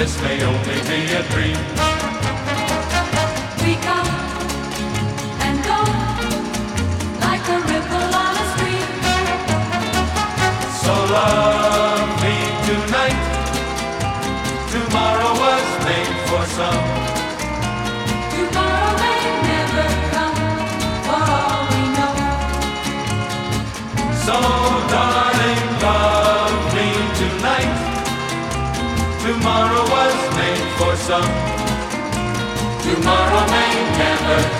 this may only be a dream. We come and go like a ripple on a stream. So love me tonight. Tomorrow was made for some. sun. Tomorrow may never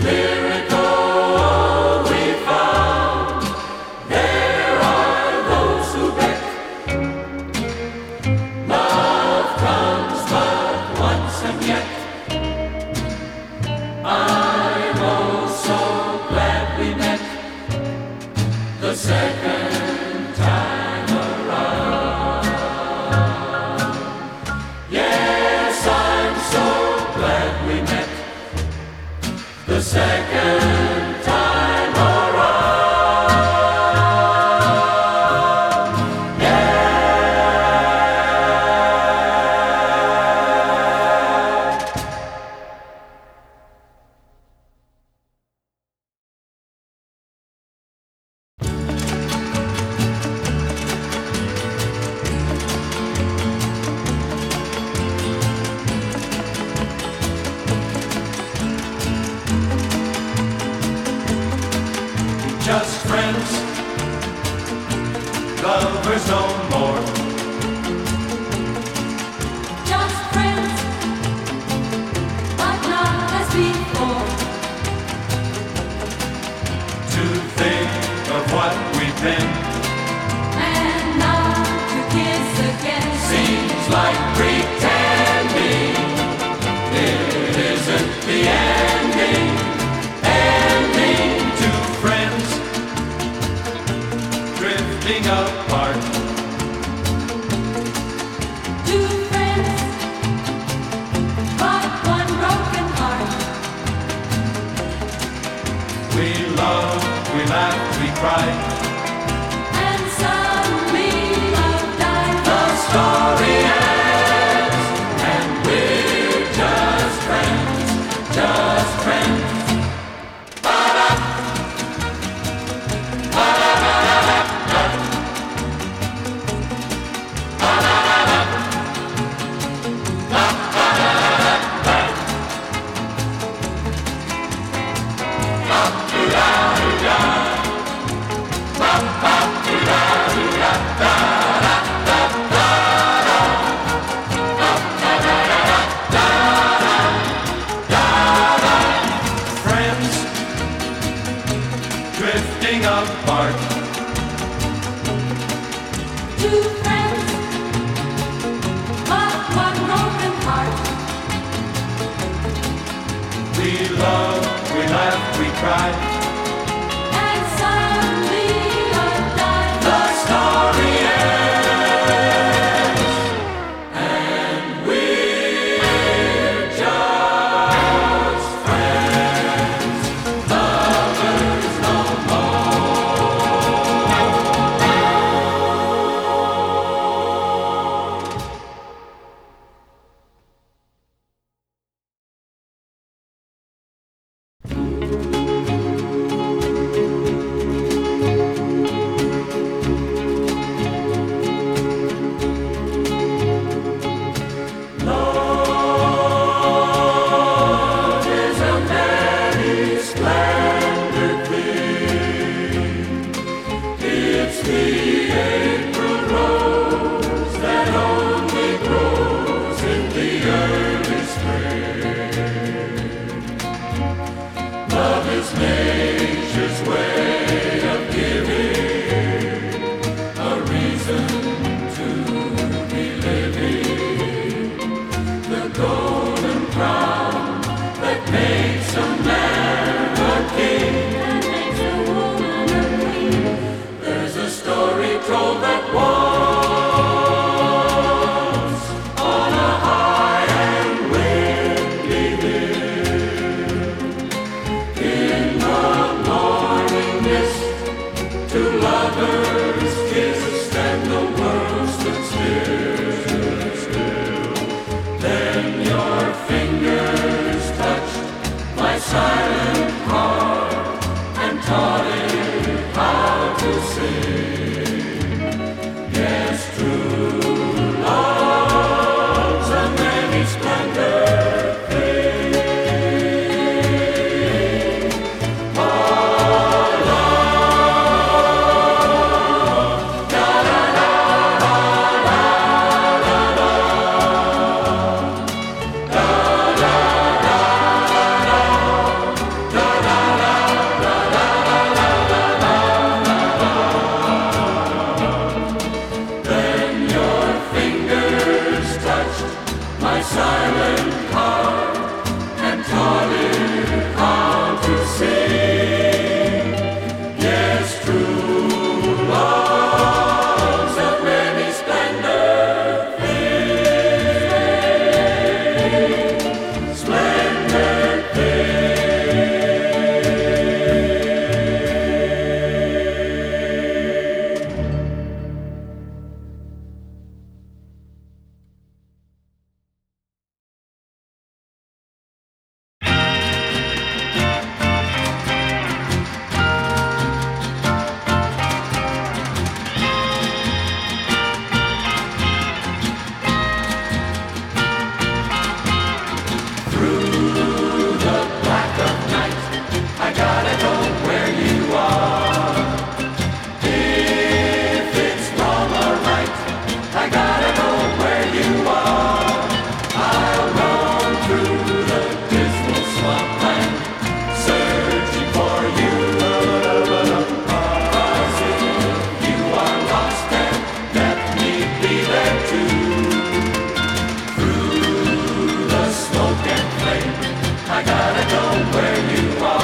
Spirit. Laugh, where you are.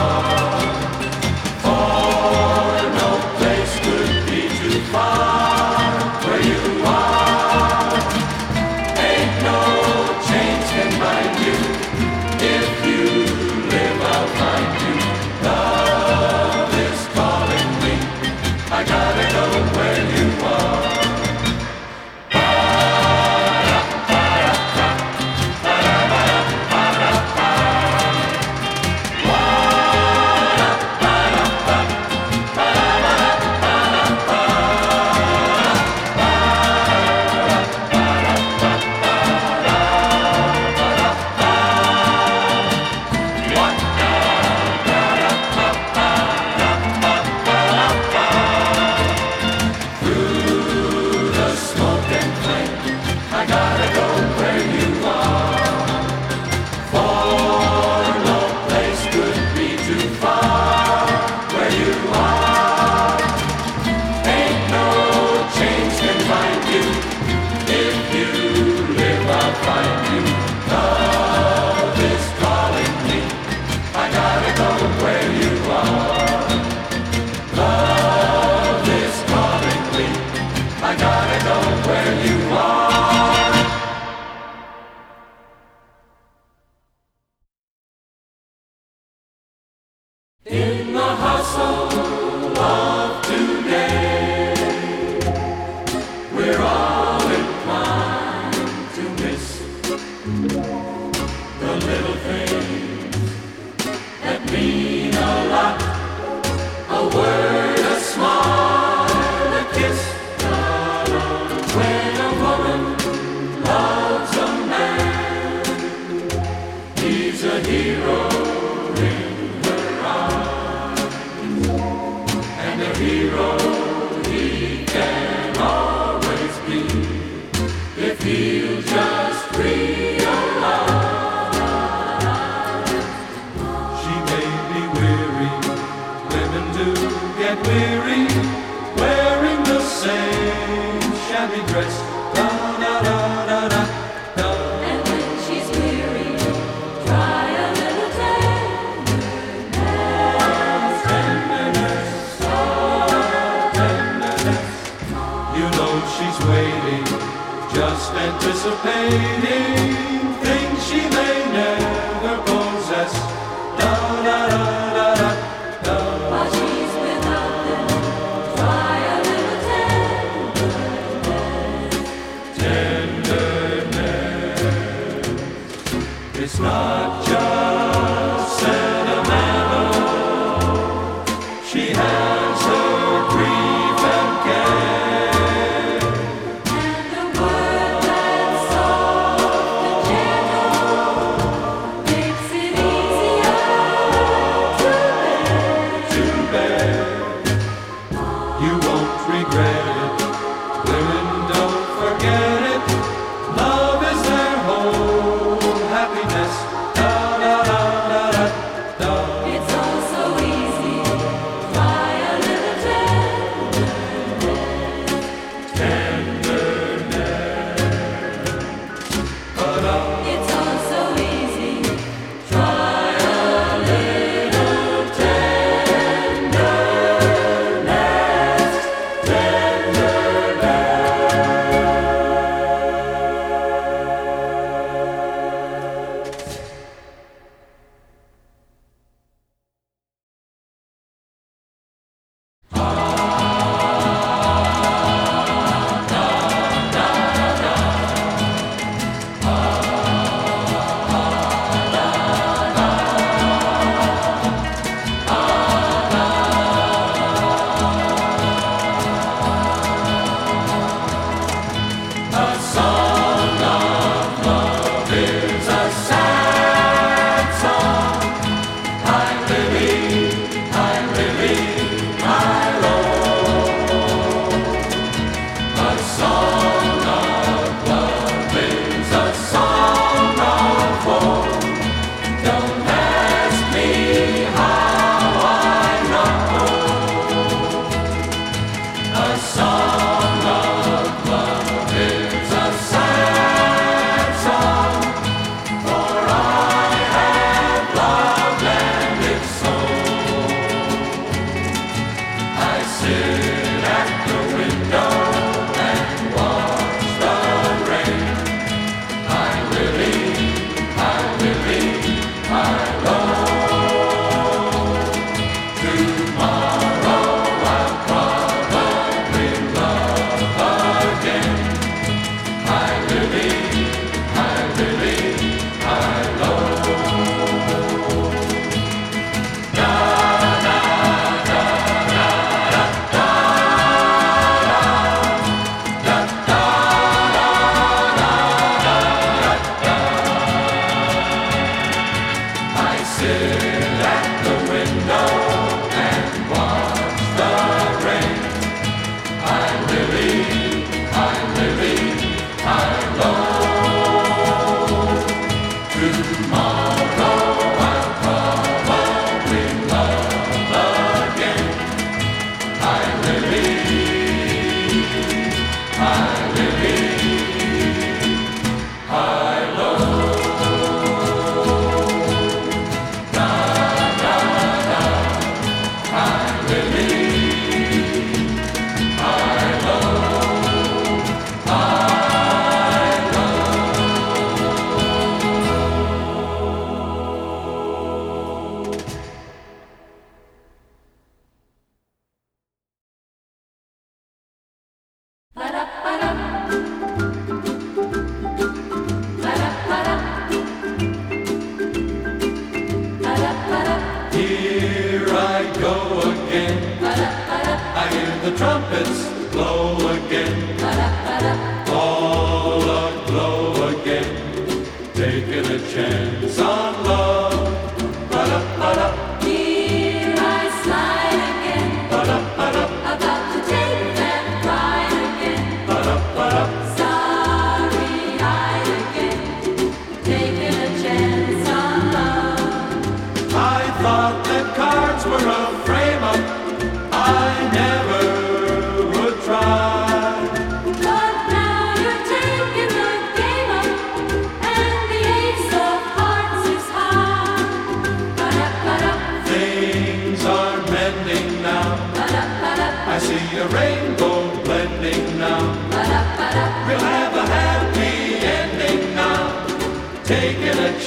Anticipating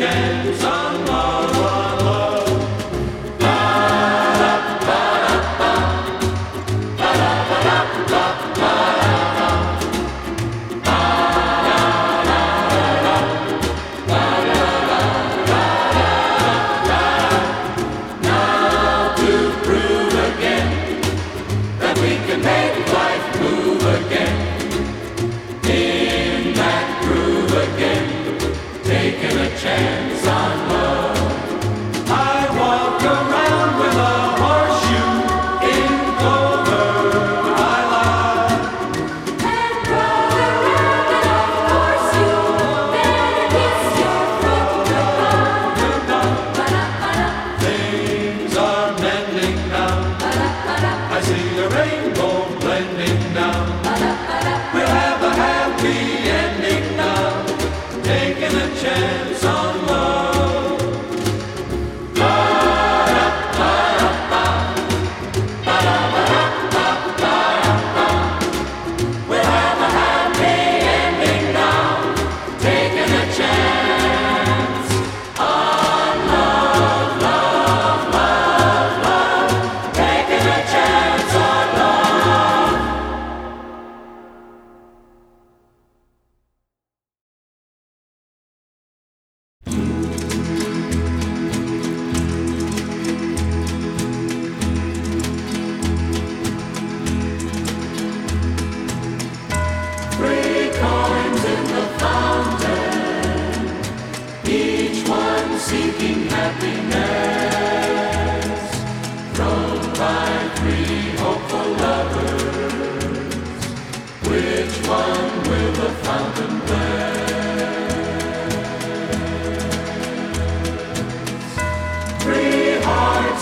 taking a chance on love.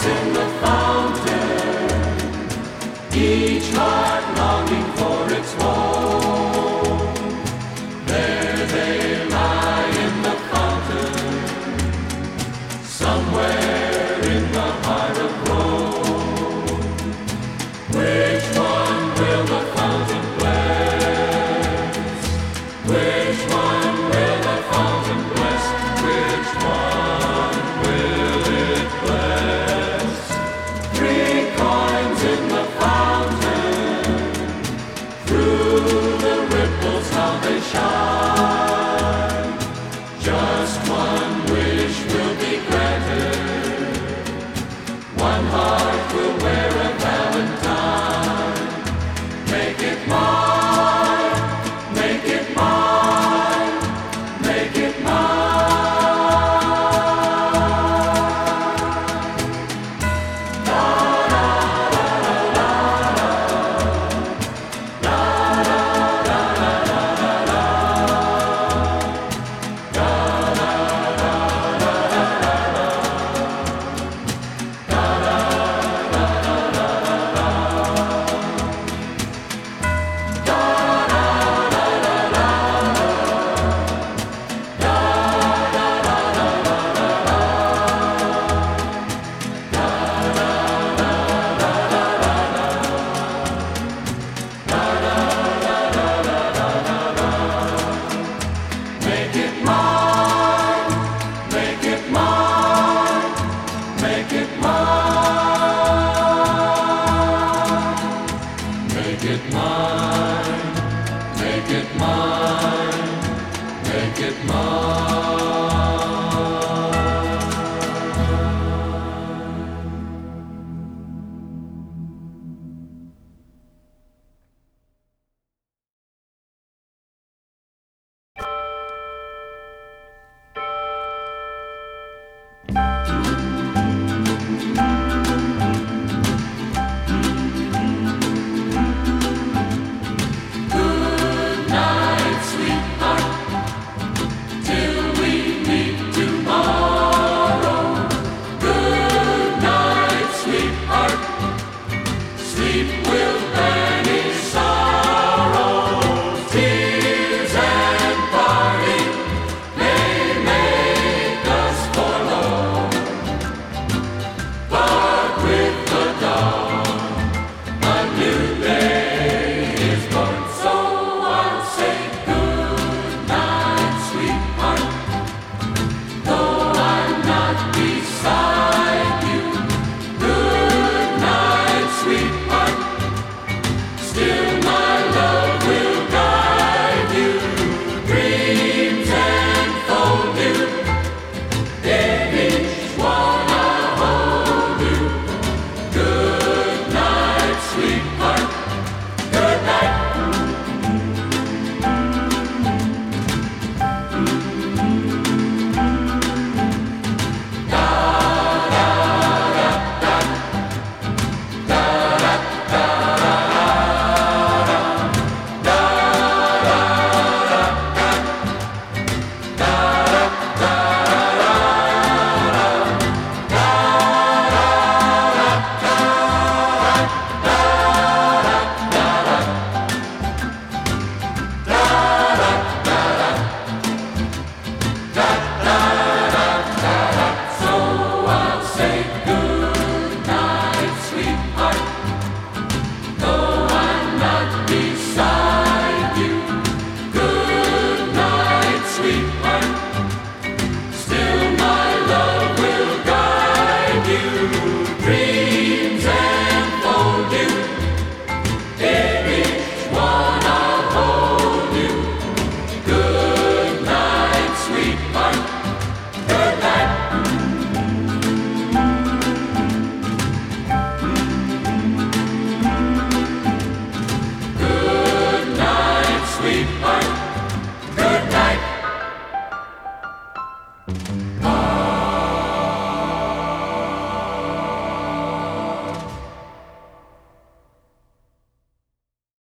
in the fire.